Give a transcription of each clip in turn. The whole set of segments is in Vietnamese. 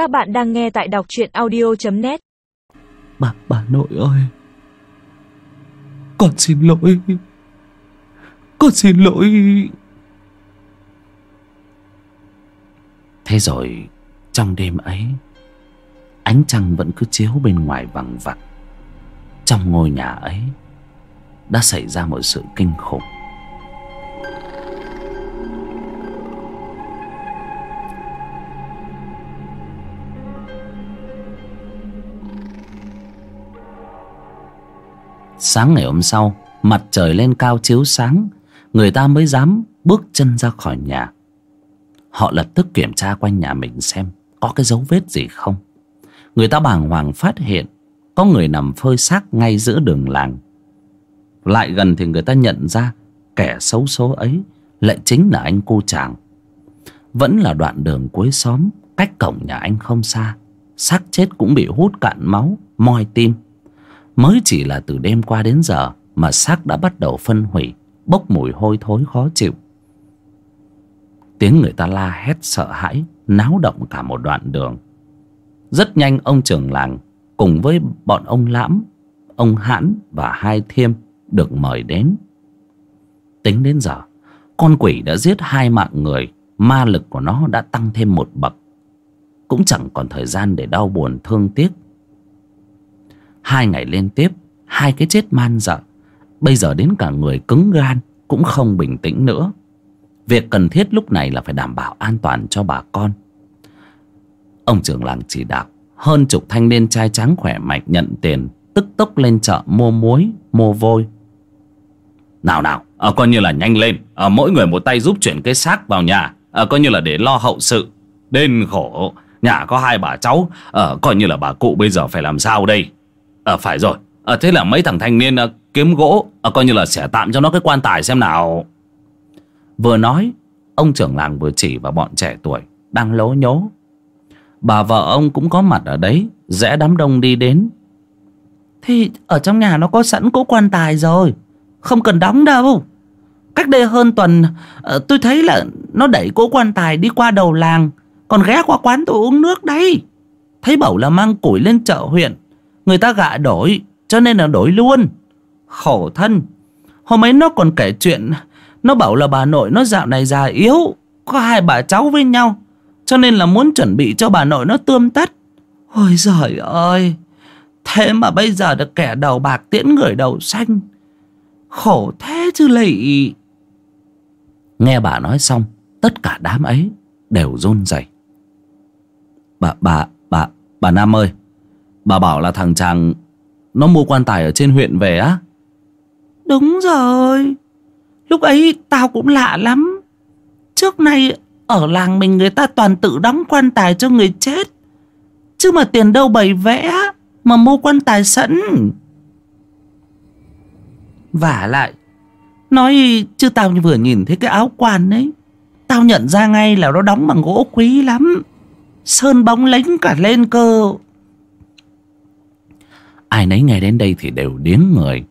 Các bạn đang nghe tại đọc truyện audio.net Bà, bà nội ơi. Con xin lỗi. Con xin lỗi. Thế rồi Trong đêm ấy Ánh trăng vẫn cứ chiếu bên ngoài vằng vặc. Trong ngôi nhà ấy Đã xảy ra một sự kinh khủng Sáng ngày hôm sau, Mặt trời lên cao chiếu sáng, Người ta mới dám bước chân ra khỏi nhà. Họ lập tức kiểm tra quanh nhà mình xem Có cái dấu vết gì không. Người ta bàng hoàng phát hiện Có người nằm phơi xác ngay giữa đường làng. Lại gần thì người ta nhận ra Kẻ xấu số ấy Lại chính là anh cô chàng. Vẫn là đoạn đường cuối xóm, Cách cổng nhà anh không xa, xác chết cũng bị hút cạn máu, Moi tim. Mới chỉ là từ đêm qua đến giờ Mà xác đã bắt đầu phân hủy, Bốc mùi hôi thối khó chịu. Tiếng người ta la hét sợ hãi, Náo động cả một đoạn đường. Rất nhanh ông trưởng làng Cùng với bọn ông Lãm, Ông Hãn và hai thiêm Được mời đến. Tính đến giờ, Con quỷ đã giết hai mạng người, Ma lực của nó đã tăng thêm một bậc. Cũng chẳng còn thời gian để đau buồn thương tiếc. Hai ngày liên tiếp Hai cái chết man dợ. Bây giờ đến cả người cứng gan Cũng không bình tĩnh nữa. Việc cần thiết lúc này là phải đảm bảo an toàn cho bà con. Ông trưởng làng chỉ đạo Hơn chục thanh niên trai trắng khỏe mạnh nhận tiền Tức tốc lên chợ mua muối, mua vôi. Nào nào, à, coi như là nhanh lên. À, Mỗi người một tay giúp chuyển cái xác vào nhà. À, Coi như là để lo hậu sự. Đền khổ. Nhà có hai bà cháu. À, Coi như là bà cụ bây giờ phải làm sao đây? À phải rồi. À, Thế là mấy thằng thanh niên à, kiếm gỗ à, Coi như là xẻ tạm cho nó cái quan tài xem nào. Vừa nói Ông trưởng làng vừa chỉ vào bọn trẻ tuổi Đang lố nhố. Bà vợ ông cũng có mặt ở đấy Rẽ đám đông đi đến. Thì ở trong nhà nó có sẵn cỗ quan tài rồi Không cần đóng đâu. Cách đây hơn tuần Tôi thấy là nó đẩy cỗ quan tài đi qua đầu làng Còn ghé qua quán tôi uống nước đấy. Thấy bảo là mang củi lên chợ huyện Người ta gạ đổi Cho nên là đổi luôn. Khổ thân. Hôm ấy nó còn kể chuyện Nó bảo là bà nội nó dạo này già yếu Có hai bà cháu với nhau Cho nên là muốn chuẩn bị cho bà nội nó tươm tất. Ôi giời ơi Thế mà bây giờ được kẻ đầu bạc tiễn người đầu xanh. Khổ thế chứ lị Nghe bà nói xong Tất cả đám ấy đều run rẩy. Bà, bà, bà, bà Nam ơi Bà bảo là thằng chàng, Nó mua quan tài ở trên huyện về á. Đúng rồi, Lúc ấy tao cũng lạ lắm. Trước nay Ở làng mình người ta toàn tự đóng quan tài cho người chết. Chứ mà tiền đâu bày vẽ Mà mua quan tài sẵn. Vả lại, Nói chứ tao vừa nhìn thấy cái áo quan ấy, Tao nhận ra ngay là nó đóng bằng gỗ quý lắm. Sơn bóng lánh cả lên cơ. Ai nấy nghe đến đây thì đều điếng người.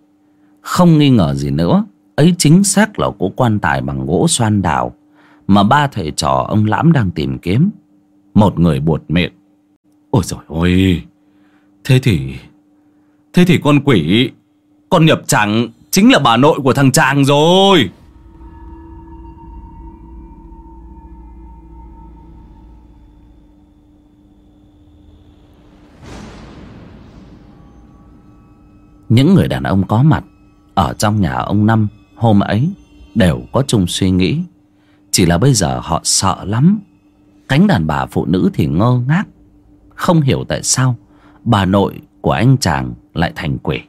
Không nghi ngờ gì nữa, Ấy chính xác là cỗ quan tài bằng gỗ xoan đào Mà ba thầy trò ông Lãm đang tìm kiếm. Một người buột miệng. Ôi trời ơi, Thế thì Thế thì con quỷ, Con nhập chẳng Chính là bà nội của thằng chàng rồi. Những người đàn ông có mặt Ở trong nhà ông Năm hôm ấy Đều có chung suy nghĩ. Chỉ là bây giờ họ sợ lắm. Cánh đàn bà phụ nữ thì ngơ ngác Không hiểu tại sao Bà nội của anh chàng lại thành quỷ.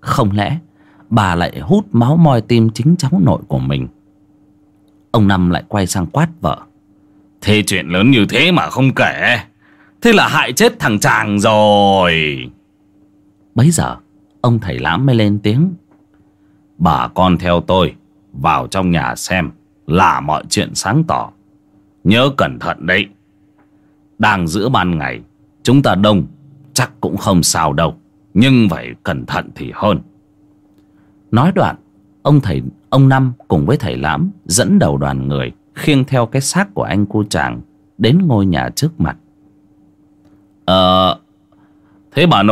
Không lẽ Bà lại hút máu moi tim chính cháu nội của mình? Ông Năm lại quay sang quát vợ. Thế chuyện lớn như thế mà không kể. Thế là hại chết thằng chàng rồi. Bấy giờ Ông thầy lãm mới lên tiếng. Bà con theo tôi Vào trong nhà xem Là mọi chuyện sáng tỏ. Nhớ cẩn thận đấy. Đang giữa ban ngày, Chúng ta đông, Chắc cũng không sao đâu. Nhưng phải cẩn thận thì hơn. Nói đoạn, Ông thầy, Ông Năm cùng với thầy Lãm Dẫn đầu đoàn người Khiêng theo cái xác của anh cô chàng Đến ngôi nhà trước mặt. Ờ, thế bà nội